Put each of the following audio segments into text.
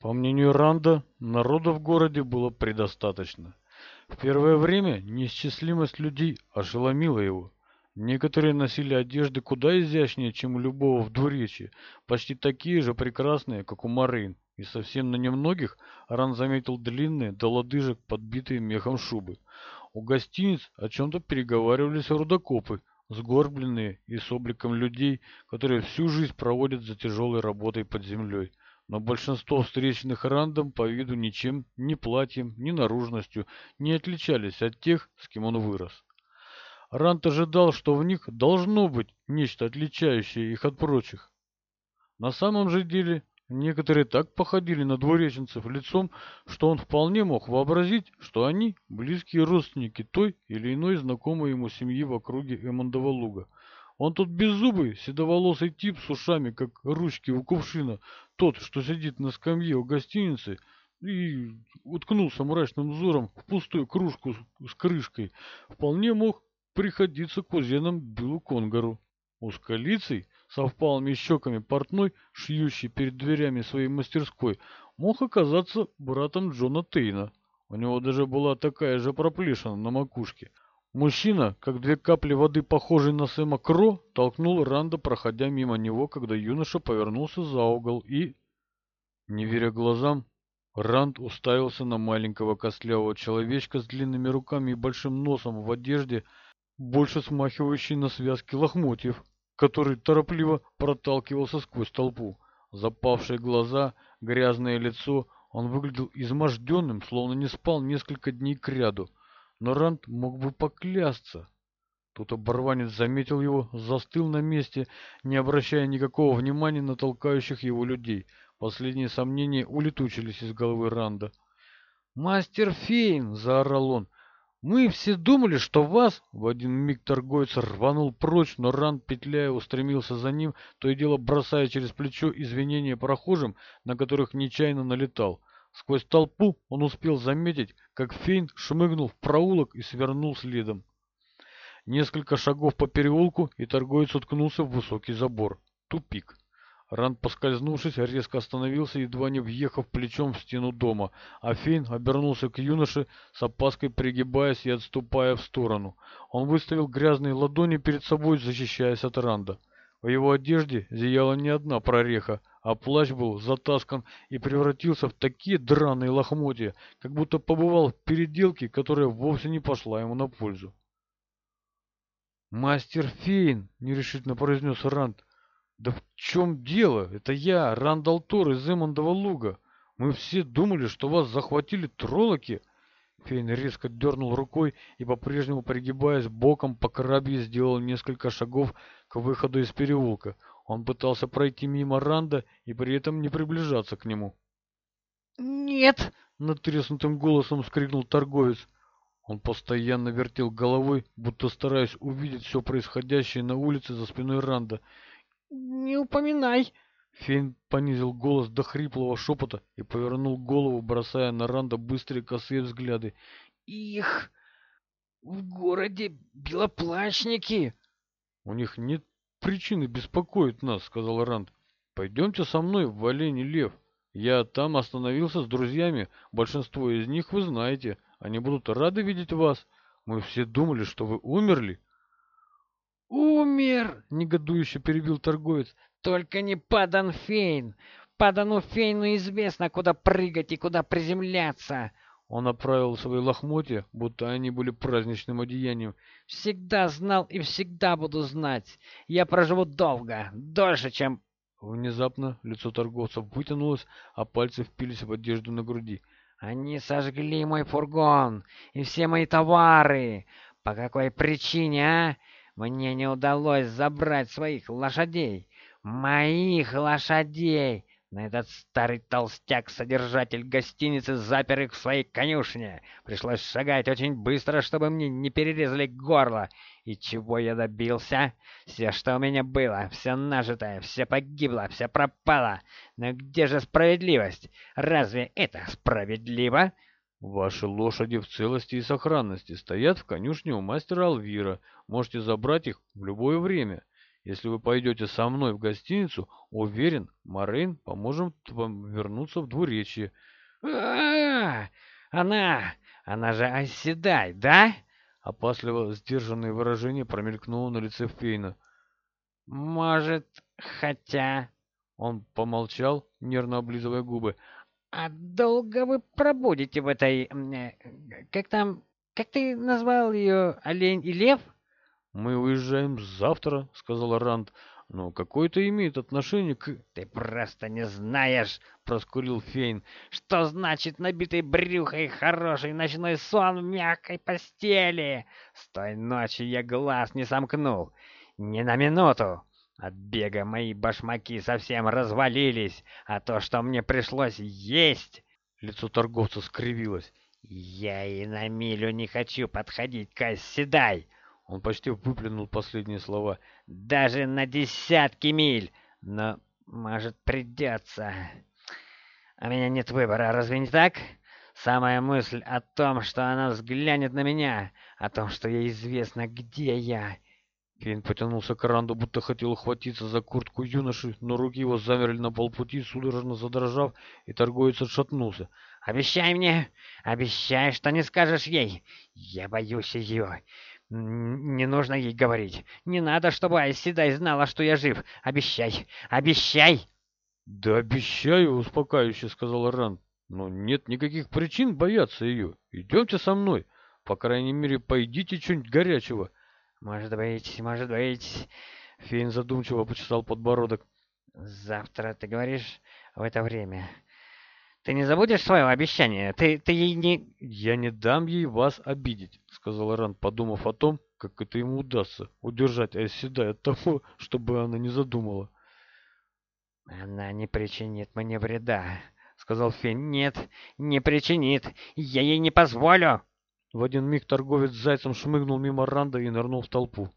По мнению Ранда, народа в городе было предостаточно. В первое время неисчислимость людей ошеломила его. Некоторые носили одежды куда изящнее, чем у любого в двуречье, почти такие же прекрасные, как у Марин, и совсем на немногих Ран заметил длинные до лодыжек подбитые мехом шубы. У гостиниц о чем-то переговаривались рудокопы, сгорбленные и с обликом людей, которые всю жизнь проводят за тяжелой работой под землей. Но большинство встречных рандом по виду ничем, ни платьем, ни наружностью не отличались от тех, с кем он вырос. Ранд ожидал, что в них должно быть нечто отличающее их от прочих. На самом же деле некоторые так походили на двуреченцев лицом, что он вполне мог вообразить, что они близкие родственники той или иной знакомой ему семьи в округе Эмондова луга – он тот беззубый, седоволосый тип с ушами, как ручки у кувшина, тот, что сидит на скамье у гостиницы и уткнулся мрачным взором в пустую кружку с крышкой, вполне мог приходиться кузеном Биллу Конгару. У скалицей, со впалыми щеками портной, шьющий перед дверями своей мастерской, мог оказаться братом Джона Тейна. У него даже была такая же проплешина на макушке – Мужчина, как две капли воды, похожий на Сэма Кро, толкнул Ранда, проходя мимо него, когда юноша повернулся за угол и... Не веря глазам, Ранд уставился на маленького костлявого человечка с длинными руками и большим носом в одежде, больше смахивающей на связки лохмотьев, который торопливо проталкивался сквозь толпу. Запавшие глаза, грязное лицо, он выглядел изможденным, словно не спал несколько дней кряду. ряду но Ранд мог бы поклясться. Тут оборванец заметил его, застыл на месте, не обращая никакого внимания на толкающих его людей. Последние сомнения улетучились из головы Ранда. «Мастер Фейн!» — заорал он. «Мы все думали, что вас...» В один миг торговец рванул прочь, но Ранд, петляя, устремился за ним, то и дело бросая через плечо извинения прохожим, на которых нечаянно налетал. Сквозь толпу он успел заметить, как Фейн шмыгнул в проулок и свернул следом. Несколько шагов по переулку, и торговец уткнулся в высокий забор. Тупик. Ранд, поскользнувшись, резко остановился, едва не въехав плечом в стену дома, а Фейн обернулся к юноше, с опаской пригибаясь и отступая в сторону. Он выставил грязные ладони перед собой, защищаясь от Ранда. В его одежде зияла не одна прореха, а плащ был затаскан и превратился в такие драные лохмотья, как будто побывал в переделке, которая вовсе не пошла ему на пользу. «Мастер Фейн!» — нерешительно произнес Ранд. «Да в чем дело? Это я, Рандал Тор из Эммондова луга. Мы все думали, что вас захватили троллоки!» Фейн резко дернул рукой и, по-прежнему пригибаясь боком по крабье, сделал несколько шагов, к выходу из переулка. Он пытался пройти мимо Ранда и при этом не приближаться к нему. «Нет!» — натреснутым голосом скрикнул торговец. Он постоянно вертел головой, будто стараясь увидеть все происходящее на улице за спиной Ранда. «Не упоминай!» Фейн понизил голос до хриплого шепота и повернул голову, бросая на Ранда быстрые косые взгляды. «Их! В городе белоплащники!» У них нет причины беспокоить нас, сказал Ранд. Пойдемте со мной в Олене Лев. Я там остановился с друзьями. Большинство из них вы знаете. Они будут рады видеть вас. Мы все думали, что вы умерли. «Умер!» — негодующе перебил торговец. «Только не Паданфейн! Падануфейну известно, куда прыгать и куда приземляться. Он оправил свои лохмотья, будто они были праздничным одеянием. «Всегда знал и всегда буду знать. Я проживу долго, дольше, чем...» Внезапно лицо торговца вытянулось, а пальцы впились в одежду на груди. «Они сожгли мой фургон и все мои товары. По какой причине, а? Мне не удалось забрать своих лошадей. Моих лошадей! На этот старый толстяк, содержатель гостиницы, запер их в своей конюшне. Пришлось шагать очень быстро, чтобы мне не перерезали горло. И чего я добился? Все, что у меня было, все нажитое, все погибло, все пропало. Но где же справедливость? Разве это справедливо? Ваши лошади в целости и сохранности стоят в конюшне у мастера Алвира. Можете забрать их в любое время. Если вы пойдете со мной в гостиницу, уверен, Марин поможет вам вернуться в двуречье. А, она! Она же оседай, да? А Опасливо сдержанное выражение промелькнуло на лице Фейна. Может, хотя... Он помолчал, нервно облизывая губы. «А долго вы пробудете в этой... Э, как там... Как ты назвал ее? Олень и лев?» «Мы уезжаем завтра», — сказал Ранд. «Но какое это имеет отношение к...» «Ты просто не знаешь», — проскурил Фейн. «Что значит набитый брюхой хороший ночной сон в мягкой постели? С той ночи я глаз не сомкнул. Ни на минуту. От бега мои башмаки совсем развалились, а то, что мне пришлось есть...» Лицо торговца скривилось. «Я и на милю не хочу подходить к Седай. Он почти выплюнул последние слова. «Даже на десятки миль! Но, может, придется. А меня нет выбора, разве не так?» Самая мысль о том, что она взглянет на меня, о том, что ей известно, где я. Квин потянулся к Ранду, будто хотел ухватиться за куртку юноши, но руки его замерли на полпути, судорожно задрожав, и торговец отшатнулся. «Обещай мне! Обещай, что не скажешь ей! Я боюсь ее! Не нужно ей говорить. Не надо, чтобы Айседай знала, что я жив. Обещай! Обещай!» «Да обещаю!» — успокаивающе сказал Ран. «Но нет никаких причин бояться ее. Идемте со мной. По крайней мере, пойдите что-нибудь горячего». «Может быть, может быть...» Фейн задумчиво почесал подбородок. «Завтра, ты говоришь, в это время...» Ты не забудешь свое обещание? Ты, ты ей не...» «Я не дам ей вас обидеть», — сказал Ран, подумав о том, как это ему удастся удержать Айседай от того, чтобы она не задумала. «Она не причинит мне вреда», — сказал Фин. «Нет, не причинит. Я ей не позволю». В один миг торговец с зайцем шмыгнул мимо Ранда и нырнул в толпу.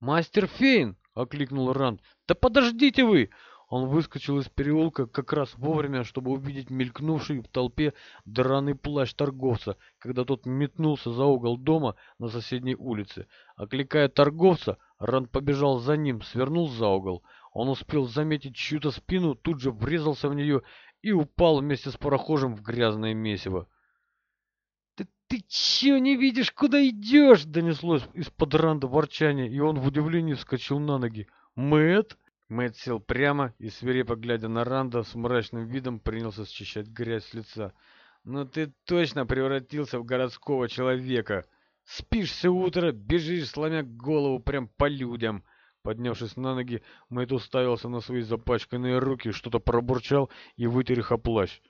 «Мастер Фейн!» — окликнул Ранд. «Да подождите вы! он выскочил из переулка как раз вовремя, чтобы увидеть мелькнувший в толпе драный плащ торговца, когда тот метнулся за угол дома на соседней улице. Окликая торговца, Ранд побежал за ним, свернул за угол. Он успел заметить чью-то спину, тут же врезался в нее и упал вместе с прохожим в грязное месиво. «Да ты чего не видишь, куда идешь?» — донеслось из-под Ранда ворчание, и он в удивлении вскочил на ноги. «Мэтт?» Мэтт сел прямо и, свирепо глядя на Ранда, с мрачным видом принялся счищать грязь с лица. Но «Ну ты точно превратился в городского человека! Спишься утро, бежишь, сломя голову прям по людям!» Поднявшись на ноги, Мэтт уставился на свои запачканные руки, что-то пробурчал и вытер их о плащ.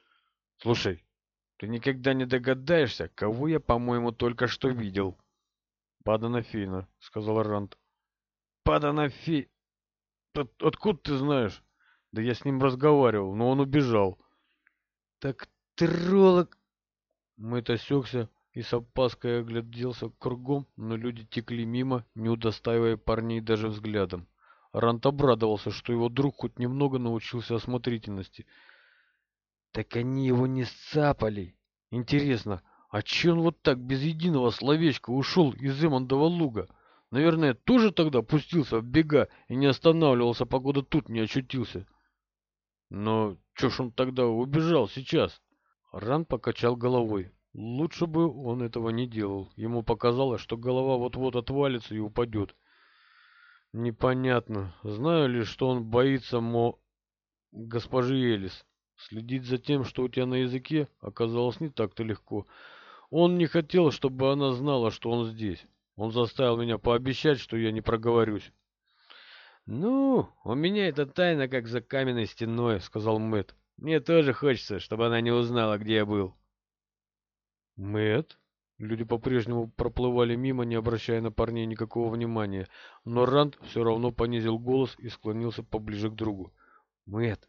«Слушай, ты никогда не догадаешься, кого я, по-моему, только что видел?» «Паданафина», — сказал Ранд. «Паданафи...» От, откуда ты знаешь? Да я с ним разговаривал, но он убежал. Так троллок... Мэтт осекся и с опаской огляделся кругом, но люди текли мимо, не удостаивая парней даже взглядом. Рант обрадовался, что его друг хоть немного научился осмотрительности. Так они его не сцапали. Интересно, а че он вот так без единого словечка ушел из Эмондова луга? Наверное, тоже тогда пустился в бега и не останавливался, погода тут не очутился. Но чё ж он тогда убежал сейчас? Ран покачал головой. Лучше бы он этого не делал. Ему показалось, что голова вот-вот отвалится и упадет. Непонятно. Знаю ли, что он боится мо... госпожи Элис. Следить за тем, что у тебя на языке, оказалось не так-то легко. Он не хотел, чтобы она знала, что он здесь. Он заставил меня пообещать, что я не проговорюсь. «Ну, у меня эта тайна как за каменной стеной», — сказал Мэтт. «Мне тоже хочется, чтобы она не узнала, где я был». «Мэтт?» Люди по-прежнему проплывали мимо, не обращая на парней никакого внимания, но Ранд все равно понизил голос и склонился поближе к другу. «Мэтт,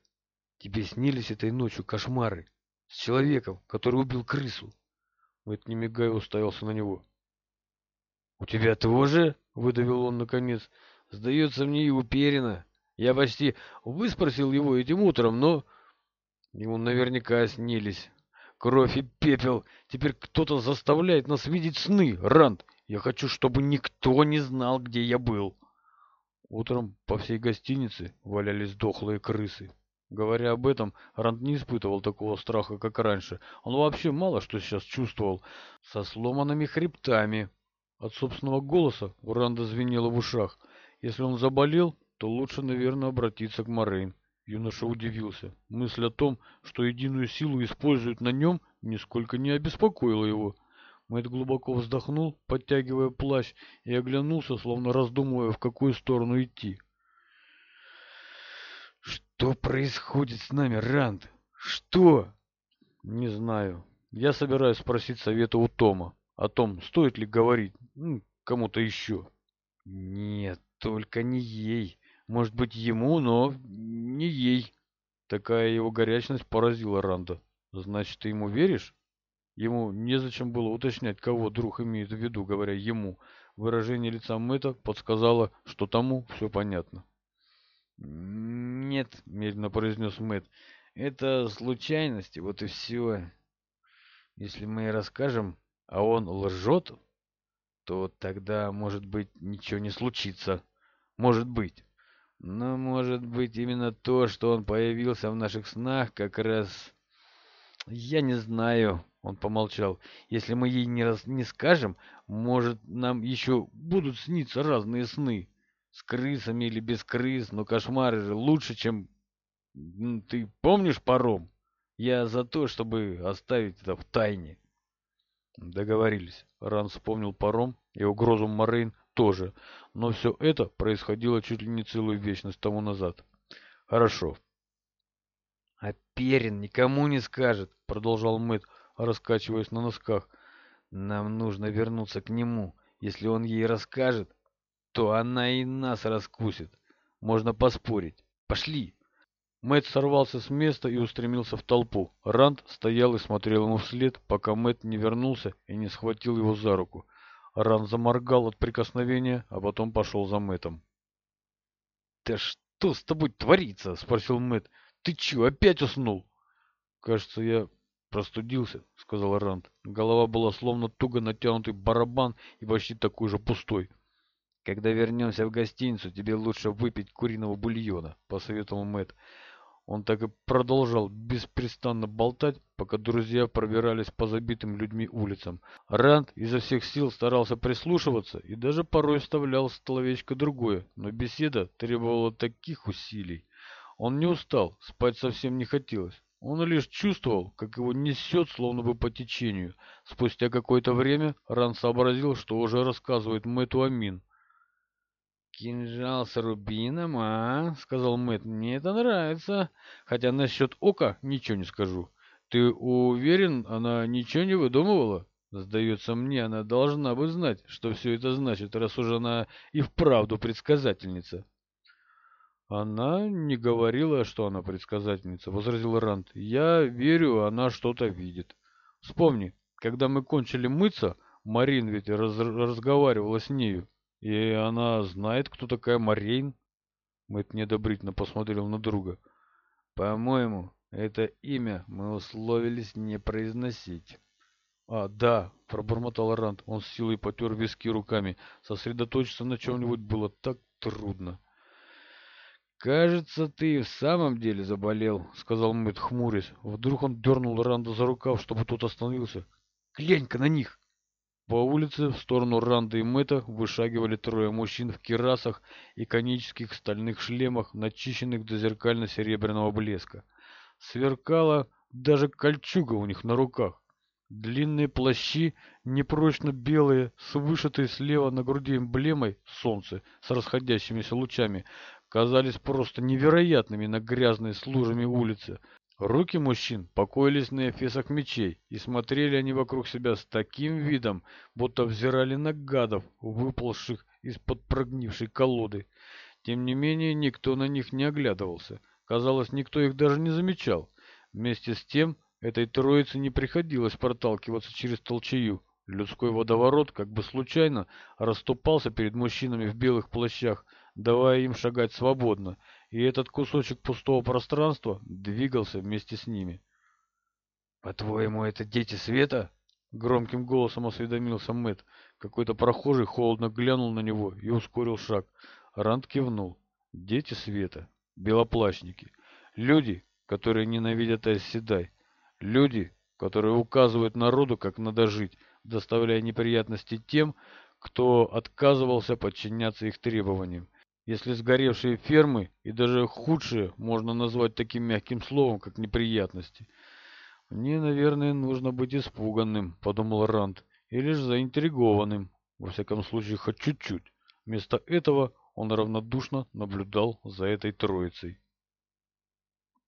тебе снились этой ночью кошмары с человеком, который убил крысу?» Мэтт, не мигая, уставился на него. «У тебя тоже?» — выдавил он наконец. «Сдается мне и уперено. Я почти выспросил его этим утром, но...» Ему наверняка снились. Кровь и пепел. Теперь кто-то заставляет нас видеть сны, Ранд. Я хочу, чтобы никто не знал, где я был. Утром по всей гостинице валялись дохлые крысы. Говоря об этом, Ранд не испытывал такого страха, как раньше. Он вообще мало что сейчас чувствовал. Со сломанными хребтами, от собственного голоса Уранда звенело в ушах. Если он заболел, то лучше, наверное, обратиться к Морейн. Юноша удивился. Мысль о том, что единую силу используют на нем, нисколько не обеспокоила его. Мэтт глубоко вздохнул, подтягивая плащ, и оглянулся, словно раздумывая, в какую сторону идти. «Что происходит с нами, Ранд? Что?» «Не знаю. Я собираюсь спросить совета у Тома» о том, стоит ли говорить ну, кому-то еще. Нет, только не ей. Может быть, ему, но не ей. Такая его горячность поразила Ранда. Значит, ты ему веришь? Ему незачем было уточнять, кого друг имеет в виду, говоря ему. Выражение лица Мэтта подсказало, что тому все понятно. «Нет», — медленно произнес Мэтт, — «это случайности, вот и все. Если мы расскажем, а он лжет, то тогда, может быть, ничего не случится. Может быть. Но, может быть, именно то, что он появился в наших снах, как раз... Я не знаю, он помолчал. Если мы ей не, раз, не скажем, может, нам еще будут сниться разные сны. С крысами или без крыс, но кошмары же лучше, чем... Ты помнишь паром? Я за то, чтобы оставить это в тайне. Договорились. Ран вспомнил паром и угрозу Морейн тоже. Но все это происходило чуть ли не целую вечность тому назад. Хорошо. А Перин никому не скажет, продолжал Мэтт, раскачиваясь на носках. Нам нужно вернуться к нему. Если он ей расскажет, то она и нас раскусит. Можно поспорить. Пошли. Мэтт сорвался с места и устремился в толпу. Ранд стоял и смотрел ему вслед, пока Мэтт не вернулся и не схватил его за руку. Ран заморгал от прикосновения, а потом пошел за Мэтом. «Да что с тобой творится?» — спросил Мэт. «Ты чё, опять уснул?» «Кажется, я простудился», — сказал Ранд. Голова была словно туго натянутый барабан и почти такой же пустой. «Когда вернемся в гостиницу, тебе лучше выпить куриного бульона», — посоветовал Мэт. Он так и продолжал беспрестанно болтать, пока друзья пробирались по забитым людьми улицам. Ранд изо всех сил старался прислушиваться и даже порой вставлял столовечко другое, но беседа требовала таких усилий. Он не устал, спать совсем не хотелось. Он лишь чувствовал, как его несет, словно бы по течению. Спустя какое-то время Ран сообразил, что уже рассказывает Мэтту Амин. «Кинжал с рубином, а?» — сказал Мэтт. «Мне это нравится. Хотя насчет ока ничего не скажу. Ты уверен, она ничего не выдумывала?» «Сдается мне, она должна бы знать, что все это значит, раз уж она и вправду предсказательница». «Она не говорила, что она предсказательница», — возразил Ранд. «Я верю, она что-то видит. Вспомни, когда мы кончили мыться, Марин ведь раз разговаривала с нею». И она знает, кто такая Марейн? Мэтт недобрительно посмотрел на друга. По-моему, это имя мы условились не произносить. А, да, пробормотал Ранд. Он с силой потер виски руками. Сосредоточиться на чем-нибудь было так трудно. «Кажется, ты в самом деле заболел», — сказал Мэтт, хмурясь. Вдруг он дернул Ранда за рукав, чтобы тот остановился. «Глянь-ка на них!» По улице в сторону Ранда и Мэтта вышагивали трое мужчин в кирасах и конических стальных шлемах, начищенных до зеркально-серебряного блеска. Сверкала даже кольчуга у них на руках. Длинные плащи, непрочно белые, с вышитой слева на груди эмблемой солнце с расходящимися лучами, казались просто невероятными на грязной с лужами улице. Руки мужчин покоились на эфесах мечей, и смотрели они вокруг себя с таким видом, будто взирали на гадов, выползших из-под прогнившей колоды. Тем не менее, никто на них не оглядывался. Казалось, никто их даже не замечал. Вместе с тем, этой троице не приходилось проталкиваться через толчею. Людской водоворот как бы случайно расступался перед мужчинами в белых плащах, давая им шагать свободно, и этот кусочек пустого пространства двигался вместе с ними. «По-твоему, это дети света?» — громким голосом осведомился Мэт. Какой-то прохожий холодно глянул на него и ускорил шаг. Ранд кивнул. «Дети света. Белоплащники. Люди, которые ненавидят Айсседай. Люди, которые указывают народу, как надо жить, доставляя неприятности тем, кто отказывался подчиняться их требованиям если сгоревшие фермы и даже худшие можно назвать таким мягким словом, как неприятности. «Мне, наверное, нужно быть испуганным», — подумал Ранд, — «или же заинтригованным, во всяком случае, хоть чуть-чуть». Вместо этого он равнодушно наблюдал за этой троицей.